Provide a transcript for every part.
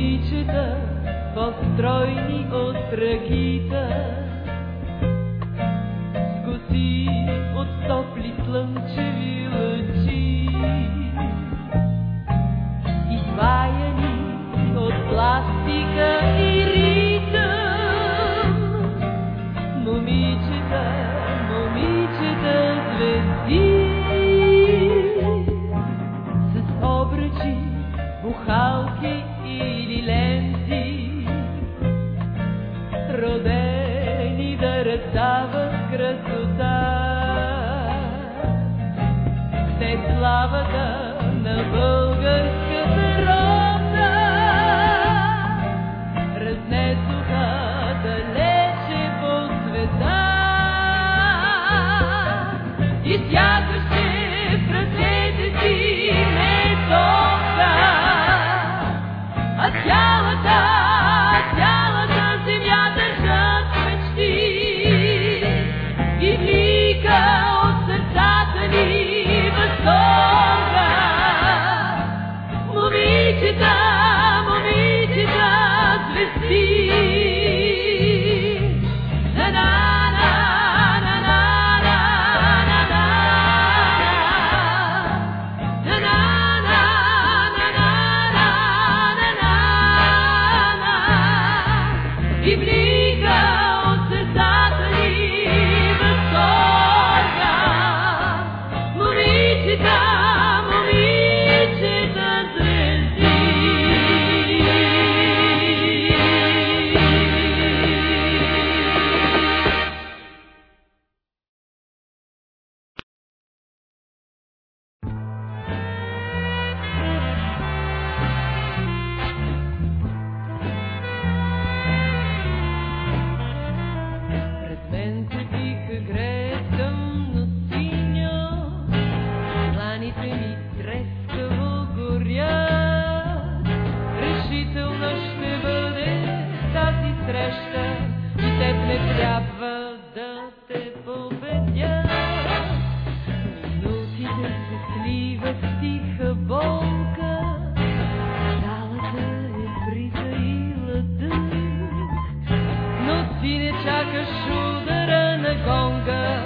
момичета, по-стройни от ръгита. С от топли слънчеви iyilendi Biblia. трябва да те победя. Минутите се сливат тиха болка, залата е притаила дъх, но ти не чакаш удара на гонга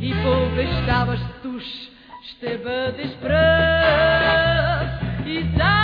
и пообещаваш туш, ще бъдеш пръв. И за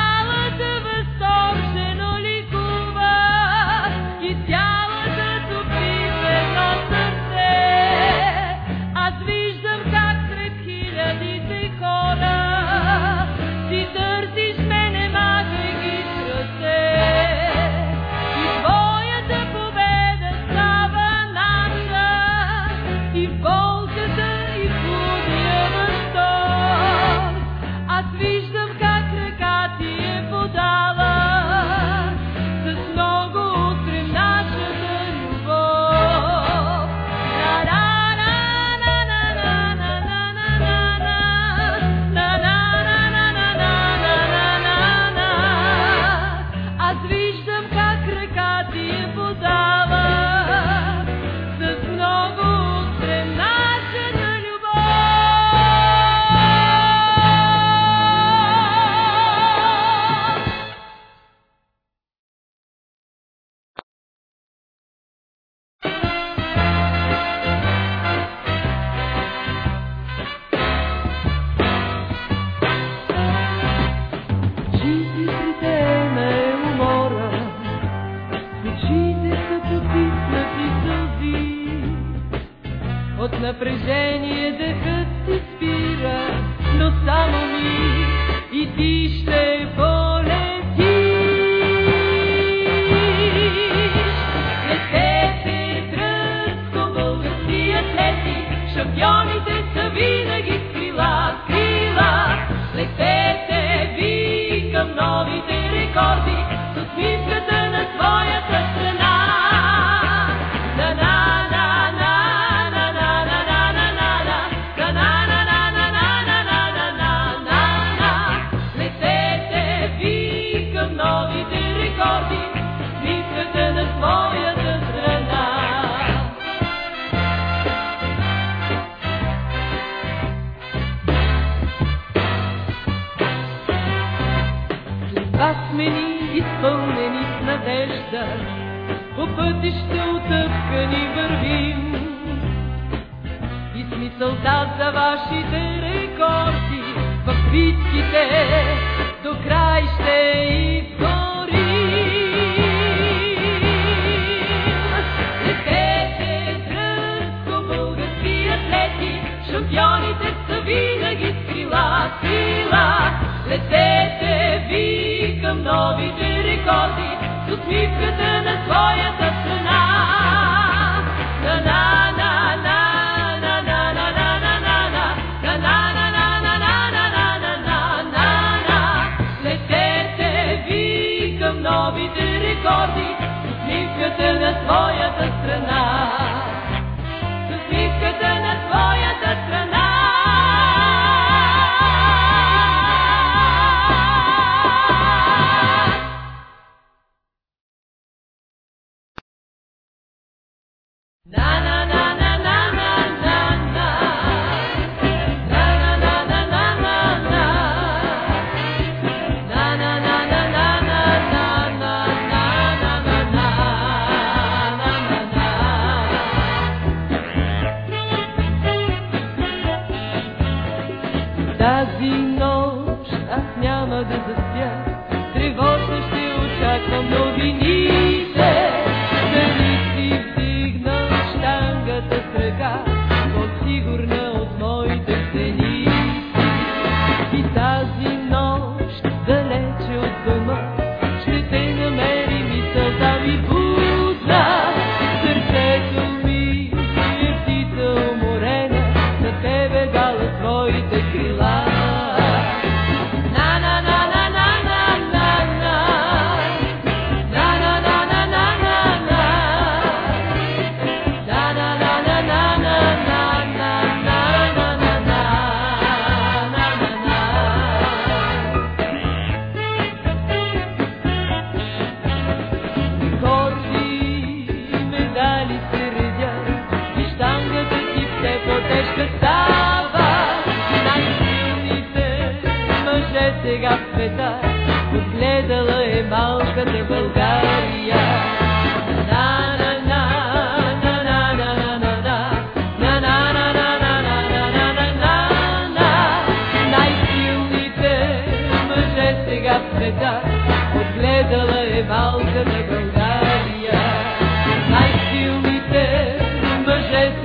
Размени, изпълнени с надежда, по пътища отъпкани вървим. И с мисълта за вашите рекорди в битките до края. новите рекорди с усмивката на своята страна. На, на, на, на. новите рекорди, усмивката на своята страна. Nana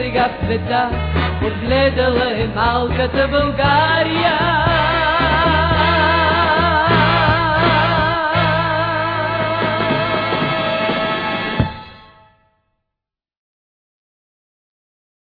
сега света, погледала е малката България.